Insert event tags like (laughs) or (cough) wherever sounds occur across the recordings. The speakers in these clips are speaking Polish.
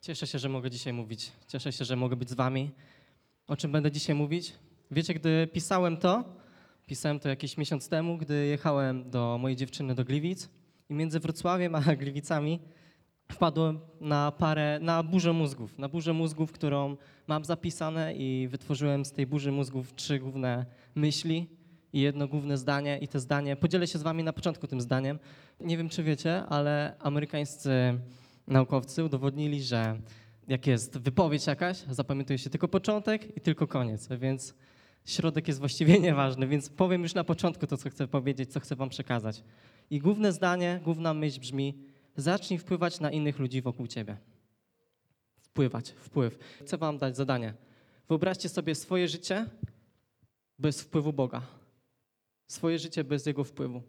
Cieszę się, że mogę dzisiaj mówić. Cieszę się, że mogę być z wami. O czym będę dzisiaj mówić? Wiecie, gdy pisałem to, pisałem to jakiś miesiąc temu, gdy jechałem do mojej dziewczyny do Gliwic i między Wrocławiem a (laughs) Gliwicami wpadłem na parę, na burzę mózgów, na burzę mózgów, którą mam zapisane i wytworzyłem z tej burzy mózgów trzy główne myśli i jedno główne zdanie i te zdanie, podzielę się z wami na początku tym zdaniem. Nie wiem, czy wiecie, ale amerykańscy naukowcy udowodnili, że jak jest wypowiedź jakaś, zapamiętuje się tylko początek i tylko koniec, więc środek jest właściwie (laughs) nieważny, więc powiem już na początku to, co chcę powiedzieć, co chcę wam przekazać. I główne zdanie, główna myśl brzmi, zacznij wpływać na innych ludzi wokół ciebie. Wpływać, wpływ. Chcę wam dać zadanie. Wyobraźcie sobie swoje życie bez wpływu Boga. Swoje życie bez Jego wpływu.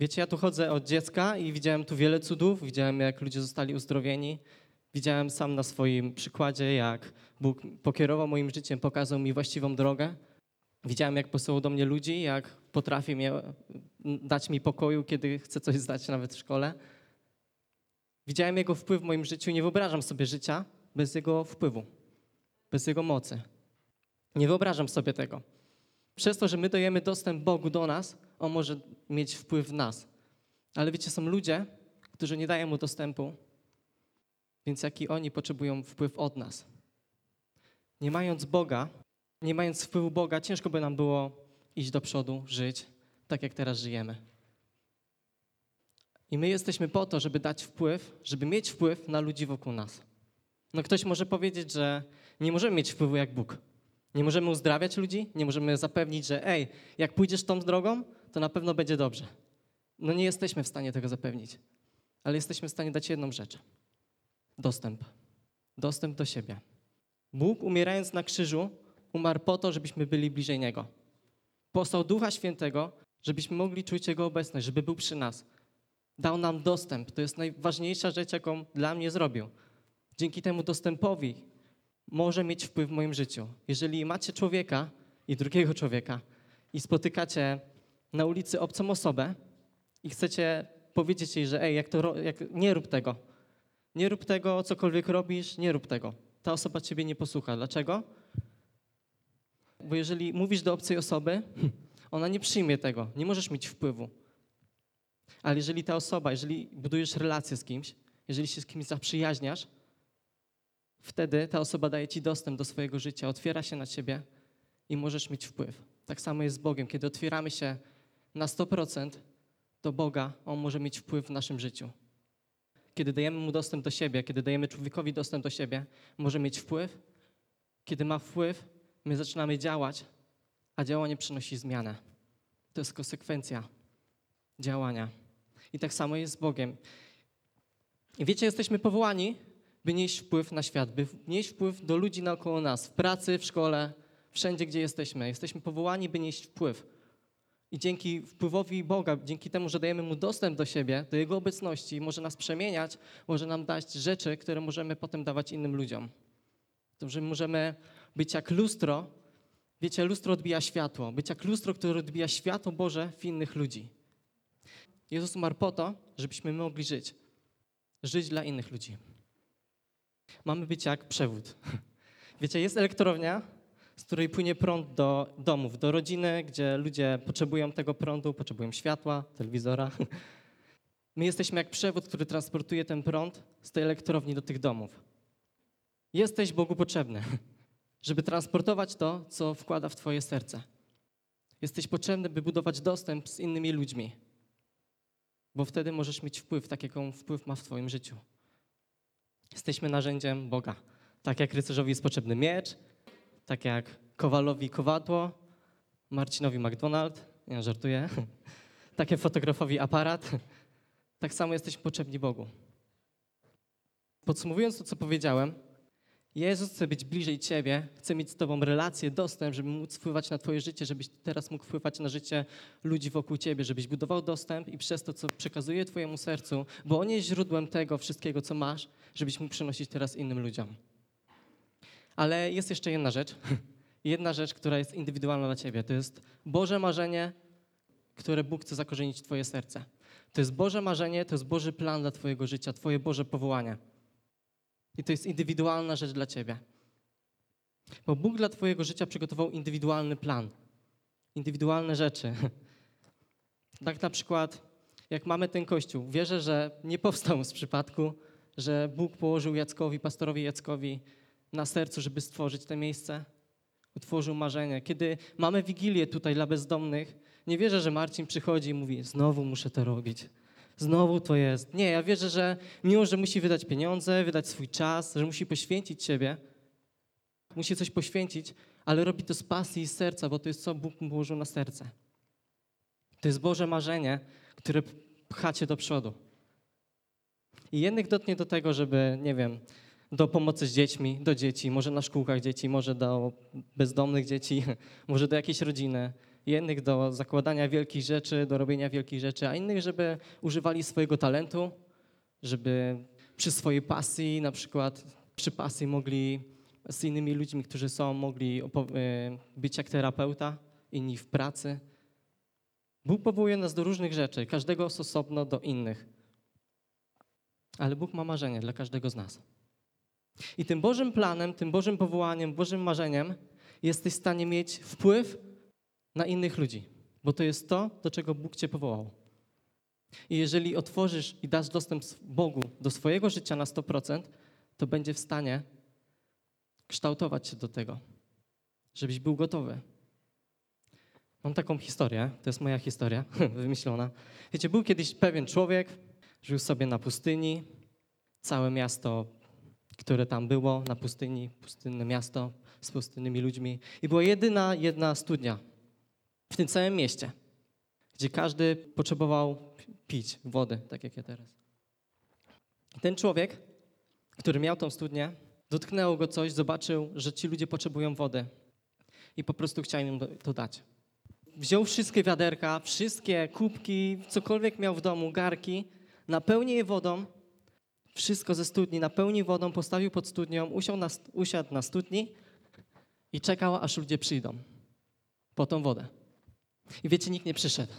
Wiecie, ja tu chodzę od dziecka i widziałem tu wiele cudów, widziałem jak ludzie zostali uzdrowieni, widziałem sam na swoim przykładzie, jak Bóg pokierował moim życiem, pokazał mi właściwą drogę. Widziałem, jak posyłał do mnie ludzi, jak potrafi mnie, dać mi pokoju, kiedy chcę coś zdać nawet w szkole. Widziałem Jego wpływ w moim życiu. Nie wyobrażam sobie życia bez Jego wpływu, bez Jego mocy. Nie wyobrażam sobie tego. Przez to, że my dajemy dostęp Bogu do nas, On może mieć wpływ w nas. Ale wiecie, są ludzie, którzy nie dają Mu dostępu, więc jaki oni potrzebują wpływ od nas. Nie mając Boga, nie mając wpływu Boga, ciężko by nam było iść do przodu, żyć tak, jak teraz żyjemy. I my jesteśmy po to, żeby dać wpływ, żeby mieć wpływ na ludzi wokół nas. No ktoś może powiedzieć, że nie możemy mieć wpływu jak Bóg. Nie możemy uzdrawiać ludzi, nie możemy zapewnić, że ej, jak pójdziesz tą drogą, to na pewno będzie dobrze. No nie jesteśmy w stanie tego zapewnić, ale jesteśmy w stanie dać jedną rzecz. Dostęp. Dostęp do siebie. Bóg umierając na krzyżu umarł po to, żebyśmy byli bliżej Niego. Posłał Ducha Świętego, żebyśmy mogli czuć Jego obecność, żeby był przy nas. Dał nam dostęp. To jest najważniejsza rzecz, jaką dla mnie zrobił. Dzięki temu dostępowi może mieć wpływ w moim życiu. Jeżeli macie człowieka i drugiego człowieka i spotykacie na ulicy obcą osobę i chcecie powiedzieć jej, że ej, jak to, jak, nie rób tego. Nie rób tego, cokolwiek robisz, nie rób tego. Ta osoba ciebie nie posłucha. Dlaczego? Bo jeżeli mówisz do obcej osoby, ona nie przyjmie tego. Nie możesz mieć wpływu. Ale jeżeli ta osoba, jeżeli budujesz relację z kimś, jeżeli się z kimś zaprzyjaźniasz, wtedy ta osoba daje ci dostęp do swojego życia, otwiera się na ciebie i możesz mieć wpływ. Tak samo jest z Bogiem. Kiedy otwieramy się na 100% do Boga, On może mieć wpływ w naszym życiu. Kiedy dajemy Mu dostęp do siebie, kiedy dajemy człowiekowi dostęp do siebie, może mieć wpływ. Kiedy ma wpływ, my zaczynamy działać, a działanie przynosi zmianę. To jest konsekwencja działania. I tak samo jest z Bogiem. I wiecie, jesteśmy powołani, by nieść wpływ na świat, by nieść wpływ do ludzi naokoło nas, w pracy, w szkole, wszędzie, gdzie jesteśmy. Jesteśmy powołani, by nieść wpływ. I dzięki wpływowi Boga, dzięki temu, że dajemy Mu dostęp do siebie, do Jego obecności, może nas przemieniać, może nam dać rzeczy, które możemy potem dawać innym ludziom. To, że możemy być jak lustro, wiecie, lustro odbija światło, być jak lustro, które odbija światło Boże w innych ludzi. Jezus umarł po to, żebyśmy mogli żyć. Żyć dla innych ludzi. Mamy być jak przewód. (laughs) Wiecie, jest elektrownia, z której płynie prąd do domów, do rodziny, gdzie ludzie potrzebują tego prądu, potrzebują światła, telewizora. (laughs) My jesteśmy jak przewód, który transportuje ten prąd z tej elektrowni do tych domów. Jesteś Bogu potrzebny, (laughs) żeby transportować to, co wkłada w Twoje serce. Jesteś potrzebny, by budować dostęp z innymi ludźmi, bo wtedy możesz mieć wpływ, tak jak on wpływ ma w Twoim życiu. Jesteśmy narzędziem Boga. Tak jak rycerzowi jest potrzebny miecz, tak jak Kowalowi kowadło, Marcinowi McDonald, nie żartuję, (laughs) tak jak fotografowi aparat, (laughs) tak samo jesteśmy potrzebni Bogu. Podsumowując to, co powiedziałem, Jezus chce być bliżej Ciebie, chce mieć z Tobą relację, dostęp, żeby móc wpływać na Twoje życie, żebyś teraz mógł wpływać na życie ludzi wokół Ciebie, żebyś budował dostęp i przez to, co przekazuje Twojemu sercu, bo On jest źródłem tego wszystkiego, co masz, żebyś mógł przynosić teraz innym ludziom. Ale jest jeszcze jedna rzecz, (laughs) jedna rzecz, która jest indywidualna dla Ciebie. To jest Boże marzenie, które Bóg chce zakorzenić w Twoje serce. To jest Boże marzenie, to jest Boży plan dla Twojego życia, Twoje Boże powołanie. I to jest indywidualna rzecz dla ciebie. Bo Bóg dla twojego życia przygotował indywidualny plan. Indywidualne rzeczy. (laughs) Tak na przykład, jak mamy ten kościół, wierzę, że nie powstał z przypadku, że Bóg położył Jackowi, pastorowi Jackowi na sercu, żeby stworzyć to miejsce. Utworzył marzenie. Kiedy mamy wigilię tutaj dla bezdomnych, nie wierzę, że Marcin przychodzi i mówi: Znowu muszę to robić. Znowu to jest. Nie, ja wierzę, że mimo, że musi wydać pieniądze, wydać swój czas, że musi poświęcić siebie, musi coś poświęcić, ale robi to z pasji i z serca, bo to jest co Bóg mu położył na serce. To jest Boże marzenie, które pcha cię do przodu. I jednych dotknie do tego, żeby, nie wiem, do pomocy z dziećmi, do dzieci, może na szkółkach dzieci, może do bezdomnych dzieci, (laughs) może do jakiejś rodziny. Jednych do zakładania wielkich rzeczy, do robienia wielkich rzeczy, a innych, żeby używali swojego talentu, żeby przy swojej pasji, na przykład przy pasji mogli z innymi ludźmi, którzy są, mogli y, być jak terapeuta, inni w pracy. Bóg powołuje nas do różnych rzeczy, każdego osobno do innych. Ale Bóg ma marzenie dla każdego z nas. I tym Bożym planem, tym Bożym powołaniem, Bożym marzeniem jesteś w stanie mieć wpływ na innych ludzi, bo to jest to, do czego Bóg cię powołał. I jeżeli otworzysz i dasz dostęp Bogu do swojego życia na 100%, to będzie w stanie kształtować się do tego, żebyś był gotowy. Mam taką historię, to jest moja historia, (laughs) wymyślona. Wiecie, był kiedyś pewien człowiek, żył sobie na pustyni, całe miasto, które tam było, na pustyni, pustynne miasto z pustynnymi ludźmi. I była jedyna jedna studnia w tym całym mieście, gdzie każdy potrzebował pić wody, tak jak ja teraz. Ten człowiek, który miał tą studnię, dotknęło go coś, zobaczył, że ci ludzie potrzebują wody i po prostu chciał im to dać. Wziął wszystkie wiaderka, wszystkie kubki, cokolwiek miał w domu, garki, napełnił je wodą, wszystko ze studni, napełnił wodą, postawił pod studnią, usiadł na, usiadł na studni i czekał, aż ludzie przyjdą po tą wodę. I wiecie, nikt nie przyszedł.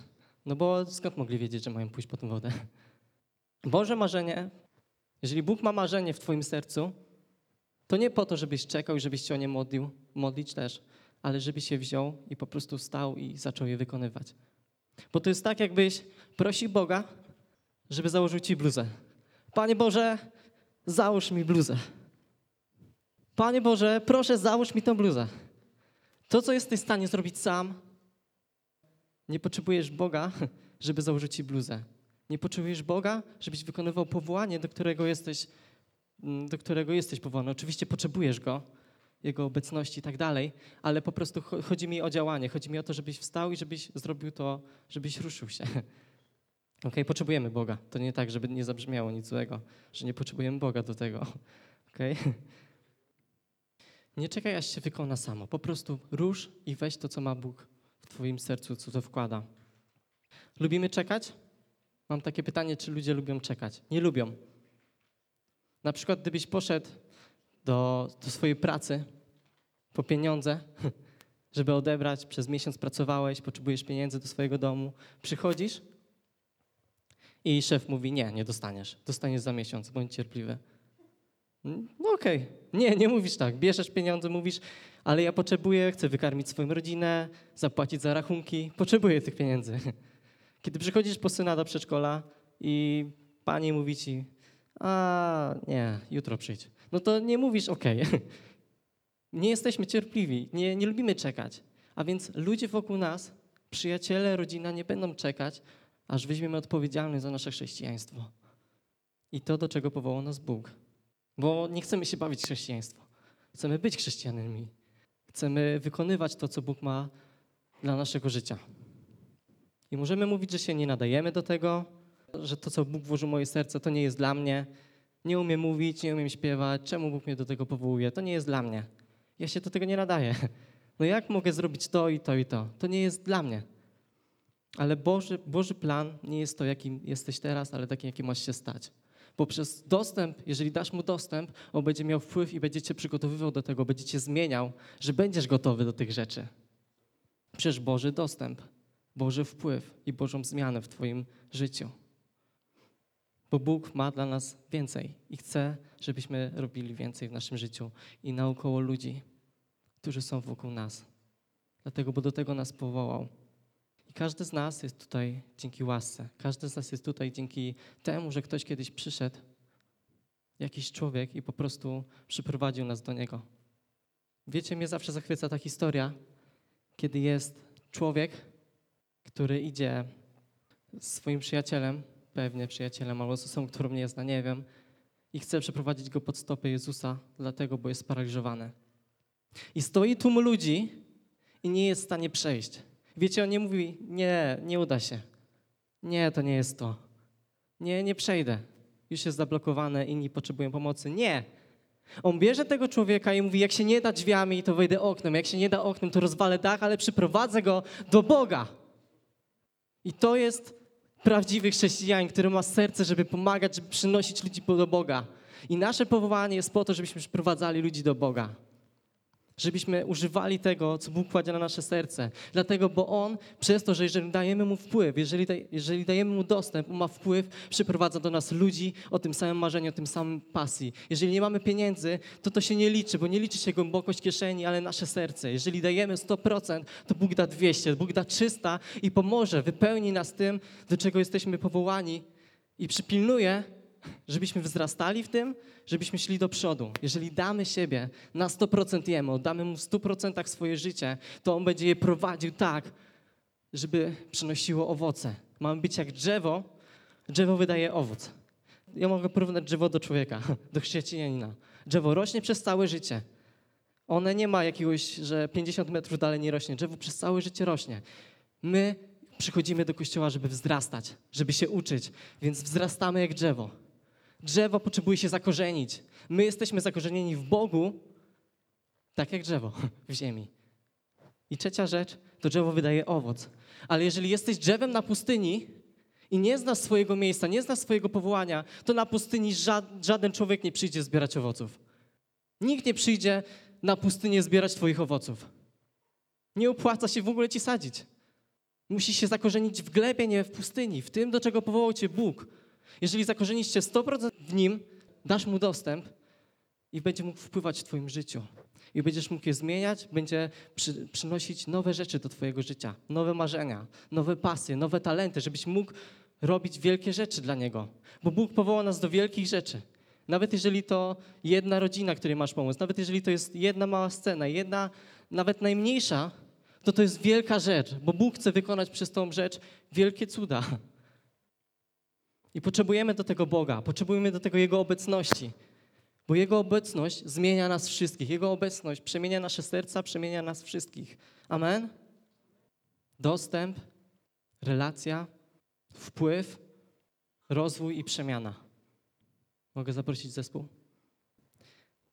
No bo skąd mogli wiedzieć, że mają pójść po tą wodę? Boże marzenie, jeżeli Bóg ma marzenie w twoim sercu, to nie po to, żebyś czekał i żebyś się o nie modlił, modlić też, ale żebyś się wziął i po prostu stał i zaczął je wykonywać. Bo to jest tak, jakbyś prosił Boga, żeby założył ci bluzę. Panie Boże, załóż mi bluzę. Panie Boże, proszę, załóż mi tę bluzę. To, co jesteś w stanie zrobić sam, nie potrzebujesz Boga, (laughs) żeby założyć ci bluzę. Nie potrzebujesz Boga, żebyś wykonywał powołanie, do którego jesteś, mm, do którego jesteś powołany. Oczywiście potrzebujesz Go, Jego obecności i tak dalej, ale po prostu chodzi mi o działanie. Chodzi mi o to, żebyś wstał i żebyś zrobił to, żebyś ruszył się. (laughs) Okay? Potrzebujemy Boga. To nie tak, żeby nie zabrzmiało nic złego, że nie potrzebujemy Boga do tego. (laughs) Okay? Nie czekaj, aż się wykona samo. Po prostu rusz i weź to, co ma Bóg w Twoim sercu, co to wkłada. Lubimy czekać? Mam takie pytanie, czy ludzie lubią czekać? Nie lubią. Na przykład, gdybyś poszedł do, do swojej pracy po pieniądze, (laughs) żeby odebrać, przez miesiąc pracowałeś, potrzebujesz pieniędzy do swojego domu, przychodzisz i szef mówi, nie, nie dostaniesz, dostaniesz za miesiąc, bądź cierpliwy. No okej, okay. nie, nie mówisz tak, bierzesz pieniądze, mówisz, ale ja potrzebuję, chcę wykarmić swoją rodzinę, zapłacić za rachunki, potrzebuję tych pieniędzy. (laughs) Kiedy przychodzisz po syna do przedszkola i pani mówi ci, a nie, jutro przyjdź, no to nie mówisz okej. Okay. (laughs) Nie jesteśmy cierpliwi, nie, nie lubimy czekać. A więc ludzie wokół nas, przyjaciele, rodzina nie będą czekać, aż weźmiemy odpowiedzialność za nasze chrześcijaństwo. I to, do czego powołał nas Bóg. Bo nie chcemy się bawić chrześcijaństwo. Chcemy być chrześcijanami. Chcemy wykonywać to, co Bóg ma dla naszego życia. I możemy mówić, że się nie nadajemy do tego, że to, co Bóg włożył w moje serce, to nie jest dla mnie. Nie umiem mówić, nie umiem śpiewać. Czemu Bóg mnie do tego powołuje? To nie jest dla mnie. Ja się do tego nie nadaję. No jak mogę zrobić to i to i to? To nie jest dla mnie. Ale Boży, Boży plan nie jest to, jakim jesteś teraz, ale takim, jakim masz się stać. Bo przez dostęp, jeżeli dasz mu dostęp, on będzie miał wpływ i będzie cię przygotowywał do tego, będzie cię zmieniał, że będziesz gotowy do tych rzeczy. Przez Boży dostęp, Boży wpływ i Bożą zmianę w twoim życiu. Bo Bóg ma dla nas więcej i chce, żebyśmy robili więcej w naszym życiu i naokoło ludzi, którzy są wokół nas. Dlatego, bo do tego nas powołał. Każdy z nas jest tutaj dzięki łasce. Każdy z nas jest tutaj dzięki temu, że ktoś kiedyś przyszedł, jakiś człowiek i po prostu przyprowadził nas do Niego. Wiecie, mnie zawsze zachwyca ta historia, kiedy jest człowiek, który idzie z swoim przyjacielem, pewnie przyjacielem albo z osobą, którą nie zna, nie wiem, i chce przeprowadzić go pod stopy Jezusa, dlatego, bo jest sparaliżowany. I stoi tłum ludzi i nie jest w stanie przejść. Wiecie, on nie mówi, nie, nie uda się. Nie, to nie jest to. Nie, nie przejdę. Już jest zablokowane, inni potrzebują pomocy. Nie. On bierze tego człowieka i mówi, jak się nie da drzwiami, to wejdę oknem. Jak się nie da oknem, to rozwalę dach, ale przyprowadzę go do Boga. I to jest prawdziwy chrześcijanin, który ma serce, żeby pomagać, żeby przynosić ludzi do Boga. I nasze powołanie jest po to, żebyśmy przyprowadzali ludzi do Boga. Żebyśmy używali tego, co Bóg kładzie na nasze serce. Dlatego, bo On, przez to, że jeżeli dajemy Mu wpływ, jeżeli, jeżeli dajemy Mu dostęp, ma wpływ, przyprowadza do nas ludzi o tym samym marzeniu, o tym samym pasji. Jeżeli nie mamy pieniędzy, to to się nie liczy, bo nie liczy się głębokość kieszeni, ale nasze serce. Jeżeli dajemy 100%, to Bóg da 200, Bóg da 300 i pomoże, wypełni nas tym, do czego jesteśmy powołani i przypilnuje, żebyśmy wzrastali w tym, żebyśmy szli do przodu. Jeżeli damy siebie na 100% Jemu, oddamy Mu w 100% swoje życie, to On będzie je prowadził tak, żeby przynosiło owoce. Mamy być jak drzewo, drzewo wydaje owoc. Ja mogę porównać drzewo do człowieka, (laughs) do chrześcijanina. Drzewo rośnie przez całe życie. One nie ma jakiegoś, że 50 metrów dalej nie rośnie. Drzewo przez całe życie rośnie. My przychodzimy do kościoła, żeby wzrastać, żeby się uczyć, więc wzrastamy jak drzewo. Drzewo potrzebuje się zakorzenić. My jesteśmy zakorzenieni w Bogu, tak jak drzewo (laughs) w ziemi. I trzecia rzecz, to drzewo wydaje owoc. Ale jeżeli jesteś drzewem na pustyni i nie znasz swojego miejsca, nie znasz swojego powołania, to na pustyni żaden człowiek nie przyjdzie zbierać owoców. Nikt nie przyjdzie na pustynię zbierać twoich owoców. Nie opłaca się w ogóle ci sadzić. Musisz się zakorzenić w glebie, nie w pustyni, w tym, do czego powołał cię Bóg. Jeżeli zakorzenisz się 100% w Nim, dasz Mu dostęp i będzie mógł wpływać w Twoim życiu. I będziesz mógł je zmieniać, będzie przy, przynosić nowe rzeczy do Twojego życia, nowe marzenia, nowe pasje, nowe talenty, żebyś mógł robić wielkie rzeczy dla Niego. Bo Bóg powoła nas do wielkich rzeczy. Nawet jeżeli to jedna rodzina, której masz pomóc, nawet jeżeli to jest jedna mała scena, jedna, nawet najmniejsza, to to jest wielka rzecz, bo Bóg chce wykonać przez tą rzecz wielkie cuda. I potrzebujemy do tego Boga, potrzebujemy do tego Jego obecności, bo Jego obecność zmienia nas wszystkich. Jego obecność przemienia nasze serca, przemienia nas wszystkich. Amen? Dostęp, relacja, wpływ, rozwój i przemiana. Mogę zaprosić zespół?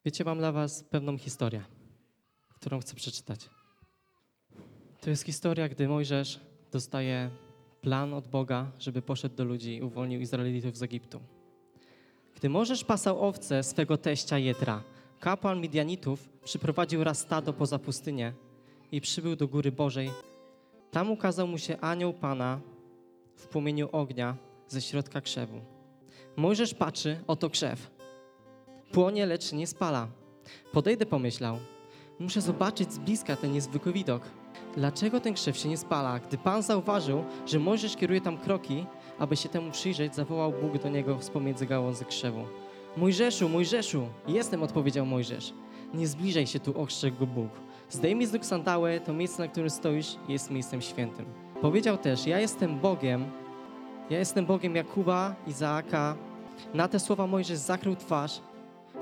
Wiecie, mam dla Was pewną historię, którą chcę przeczytać. To jest historia, gdy Mojżesz dostaje plan od Boga, żeby poszedł do ludzi i uwolnił Izraelitów z Egiptu. Gdy Możesz pasał owce swego teścia Jetra, kapłan Midianitów przyprowadził raz stado poza pustynię i przybył do Góry Bożej. Tam ukazał mu się anioł Pana w płomieniu ognia ze środka krzewu. Mojżesz patrzy, oto krzew. Płonie, lecz nie spala. Podejdę, pomyślał. Muszę zobaczyć z bliska ten niezwykły widok. Dlaczego ten krzew się nie spala? Gdy Pan zauważył, że Mojżesz kieruje tam kroki, aby się temu przyjrzeć, zawołał Bóg do niego z pomiędzy gałązy krzewu. Mojżeszu, Mojżeszu! Jestem, odpowiedział Mojżesz. Nie zbliżaj się tu, ostrzegł go Bóg. Zdejmij z nóg sandałę, to miejsce, na którym stoisz, jest miejscem świętym. Powiedział też, ja jestem Bogiem, ja jestem Bogiem Jakuba, Izaaka. Na te słowa Mojżesz zakrył twarz,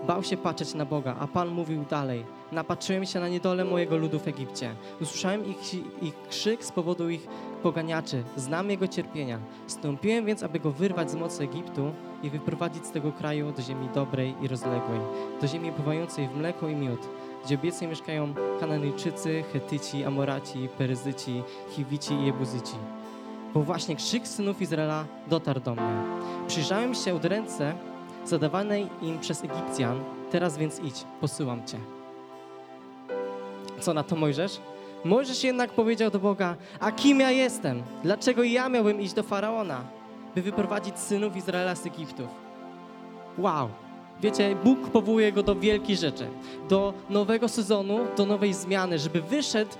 bał się patrzeć na Boga, a Pan mówił dalej – Napatrzyłem się na niedolę mojego ludu w Egipcie. Usłyszałem ich, ich krzyk z powodu ich poganiaczy. Znam jego cierpienia. Stąpiłem więc, aby go wyrwać z mocy Egiptu i wyprowadzić z tego kraju do ziemi dobrej i rozległej, do ziemi pływającej w mleko i miód, gdzie obecnie mieszkają Kananyjczycy, Hetyci, Amoraci, Peryzyci, Chiwici i Jebuzyci. Bo właśnie krzyk synów Izraela dotarł do mnie. Przyjrzałem się od ręce zadawanej im przez Egipcjan, teraz więc idź, posyłam cię. Co na to Mojżesz? Mojżesz jednak powiedział do Boga, a kim ja jestem? Dlaczego ja miałbym iść do Faraona? by wyprowadzić synów Izraela z Egiptów. Wow! Wiecie, Bóg powołuje go do wielkich rzeczy, do nowego sezonu, do nowej zmiany, żeby wyszedł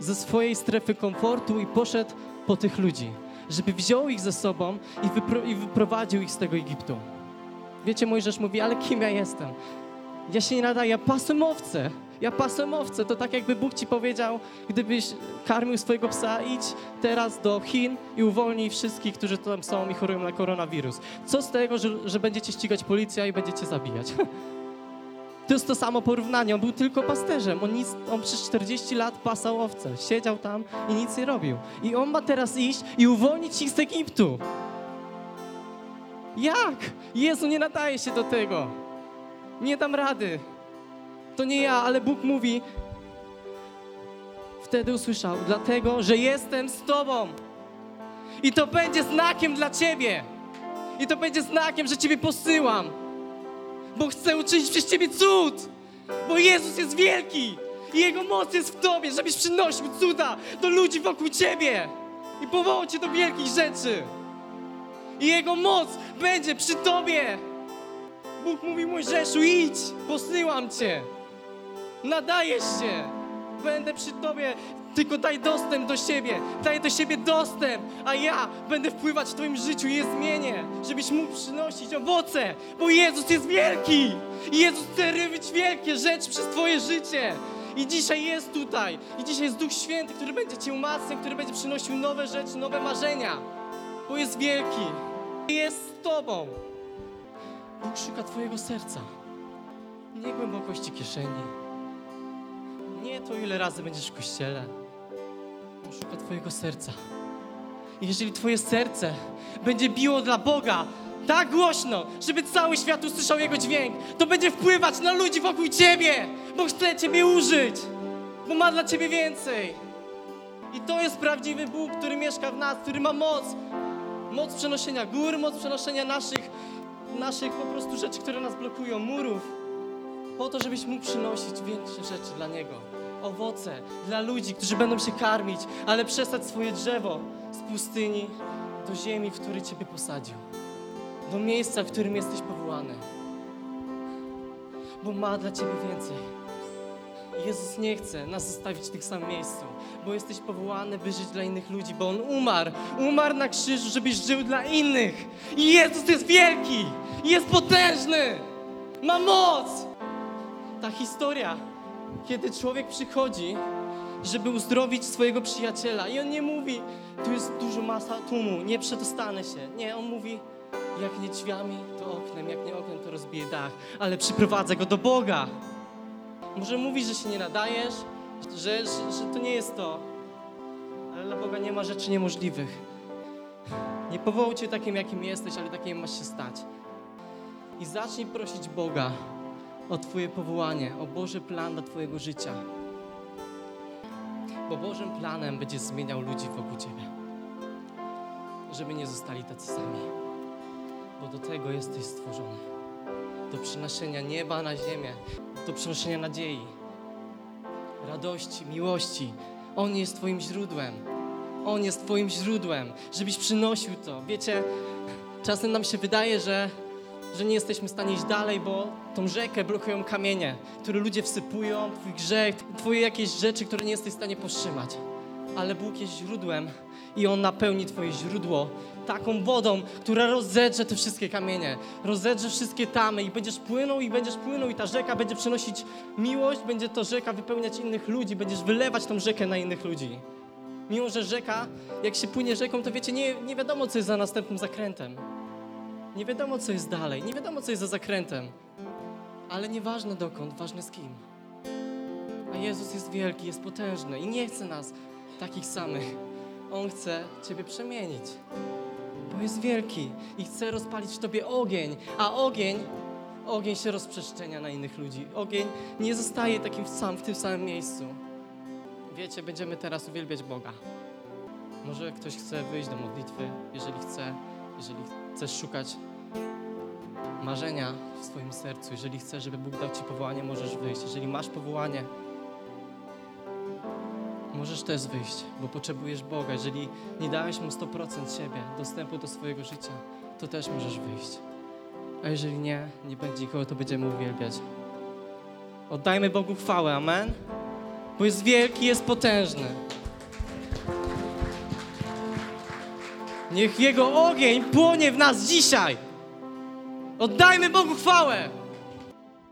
ze swojej strefy komfortu i poszedł po tych ludzi, żeby wziął ich ze sobą i, wypro- i wyprowadził ich z tego Egiptu. Wiecie, Mojżesz mówi, ale kim ja jestem? Ja się nie nadaję, ja pasem owce. Ja pasem owce. To tak jakby Bóg ci powiedział, gdybyś karmił swojego psa, idź teraz do Chin i uwolnij wszystkich, którzy tam są i chorują na koronawirus. Co z tego, że, że będziecie ścigać policja i będziecie zabijać? (laughs) To jest to samo porównanie. On był tylko pasterzem. On, nic, on przez 40 lat pasał owce. Siedział tam i nic nie robił. I on ma teraz iść i uwolnić ich z Egiptu. Jak? Jezu, nie nadaje się do tego. Nie dam rady. To nie ja, ale Bóg mówi. Wtedy usłyszał, dlatego, że jestem z Tobą. I to będzie znakiem dla Ciebie. I to będzie znakiem, że Ciebie posyłam. Bo chcę uczynić przez Ciebie cud. Bo Jezus jest wielki. I Jego moc jest w Tobie, żebyś przynosił cuda do ludzi wokół Ciebie. I powołał Cię do wielkich rzeczy. I Jego moc będzie przy Tobie. Bóg mówi Mojżeszu, idź, posyłam Cię. Nadajesz się. Będę przy Tobie, tylko daj dostęp do siebie. Daj do siebie dostęp, a ja będę wpływać w Twoim życiu i je zmienię, żebyś mógł przynosić owoce, bo Jezus jest wielki. Jezus chce robić wielkie rzeczy przez Twoje życie. I dzisiaj jest tutaj. I dzisiaj jest Duch Święty, który będzie Cię umacniał, który będzie przynosił nowe rzeczy, nowe marzenia. Bo jest wielki. Jest z Tobą. Bóg szuka Twojego serca. Nie głębokości kieszeni. Nie to, ile razy będziesz w kościele. On szuka Twojego serca. I jeżeli Twoje serce będzie biło dla Boga tak głośno, żeby cały świat usłyszał Jego dźwięk, to będzie wpływać na ludzi wokół Ciebie, bo chce Ciebie użyć, bo ma dla Ciebie więcej. I to jest prawdziwy Bóg, który mieszka w nas, który ma moc. Moc przenoszenia gór, moc przenoszenia naszych, naszych po prostu rzeczy, które nas blokują, murów po to, żebyś mógł przynosić większe rzeczy dla Niego. Owoce dla ludzi, którzy będą się karmić, ale przesać swoje drzewo z pustyni do ziemi, w której Ciebie posadził. Do miejsca, w którym jesteś powołany. Bo ma dla Ciebie więcej. Jezus nie chce nas zostawić w tym samym miejscu, bo jesteś powołany, by żyć dla innych ludzi, bo On umarł. Umarł na krzyżu, żebyś żył dla innych. I Jezus jest wielki, jest potężny, ma moc ta historia, kiedy człowiek przychodzi, żeby uzdrowić swojego przyjaciela i on nie mówi, tu jest dużo masa tłumu, nie przedostanę się. Nie, on mówi, jak nie drzwiami, to oknem, jak nie oknem, to rozbije dach, ale przyprowadza go do Boga. Może mówisz, że się nie nadajesz, że, że, że to nie jest to, ale dla Boga nie ma rzeczy niemożliwych. Nie powołał cię takim, jakim jesteś, ale takim masz się stać. I zacznij prosić Boga, o Twoje powołanie, o Boży plan dla Twojego życia. Bo Bożym planem będzie zmieniał ludzi wokół Ciebie. Żeby nie zostali tacy sami. Bo do tego jesteś stworzony. Do przynoszenia nieba na ziemię, do przynoszenia nadziei, radości, miłości. On jest Twoim źródłem. On jest Twoim źródłem, żebyś przynosił to. Wiecie, czasem nam się wydaje, że że nie jesteśmy w stanie iść dalej, bo tą rzekę blokują kamienie, które ludzie wsypują, twój grzech, twoje jakieś rzeczy, które nie jesteś w stanie powstrzymać. Ale Bóg jest źródłem i On napełni twoje źródło taką wodą, która rozedrze te wszystkie kamienie, rozedrze wszystkie tamy i będziesz płynął i będziesz płynął i ta rzeka będzie przynosić miłość, będzie to rzeka wypełniać innych ludzi, będziesz wylewać tą rzekę na innych ludzi. Mimo, że rzeka, jak się płynie rzeką, to wiecie, nie, nie wiadomo, co jest za następnym zakrętem. Nie wiadomo, co jest dalej, nie wiadomo, co jest za zakrętem, ale nieważne dokąd, ważne z kim. A Jezus jest wielki, jest potężny i nie chce nas takich samych. On chce Ciebie przemienić, bo jest wielki i chce rozpalić w Tobie ogień, a ogień, ogień się rozprzestrzenia na innych ludzi. Ogień nie zostaje takim sam w tym samym miejscu. Wiecie, będziemy teraz uwielbiać Boga. Może ktoś chce wyjść do modlitwy, jeżeli chce, jeżeli chcesz szukać marzenia w swoim sercu, jeżeli chcesz, żeby Bóg dał Ci powołanie, możesz wyjść. Jeżeli masz powołanie, możesz też wyjść, bo potrzebujesz Boga. Jeżeli nie dałeś Mu 100% siebie, dostępu do swojego życia, to też możesz wyjść. A jeżeli nie, nie będzie nikogo, to będziemy uwielbiać. Oddajmy Bogu chwałę, amen? Bo jest wielki, jest potężny. Niech Jego ogień płonie w nas dzisiaj. Oddajmy Bogu chwałę!